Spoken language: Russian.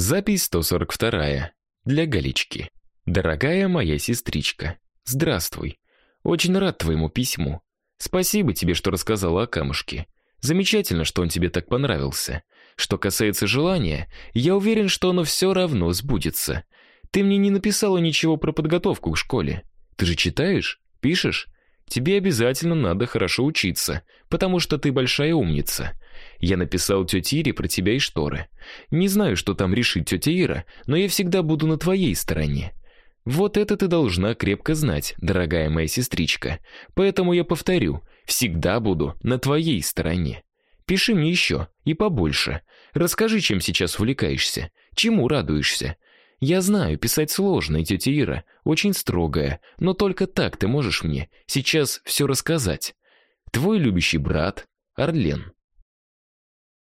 Запись 142. Для Галички. Дорогая моя сестричка, здравствуй. Очень рад твоему письму. Спасибо тебе, что рассказала о камушке. Замечательно, что он тебе так понравился. Что касается желания, я уверен, что оно все равно сбудется. Ты мне не написала ничего про подготовку к школе. Ты же читаешь? Пишешь? Тебе обязательно надо хорошо учиться, потому что ты большая умница. Я написал тете Ире про тебя и шторы. Не знаю, что там решит тетя Ира, но я всегда буду на твоей стороне. Вот это ты должна крепко знать, дорогая моя сестричка. Поэтому я повторю, всегда буду на твоей стороне. Пиши мне еще и побольше. Расскажи, чем сейчас увлекаешься, чему радуешься. Я знаю, писать сложно, и тетя Ира очень строгая, но только так ты можешь мне сейчас все рассказать. Твой любящий брат Орлен.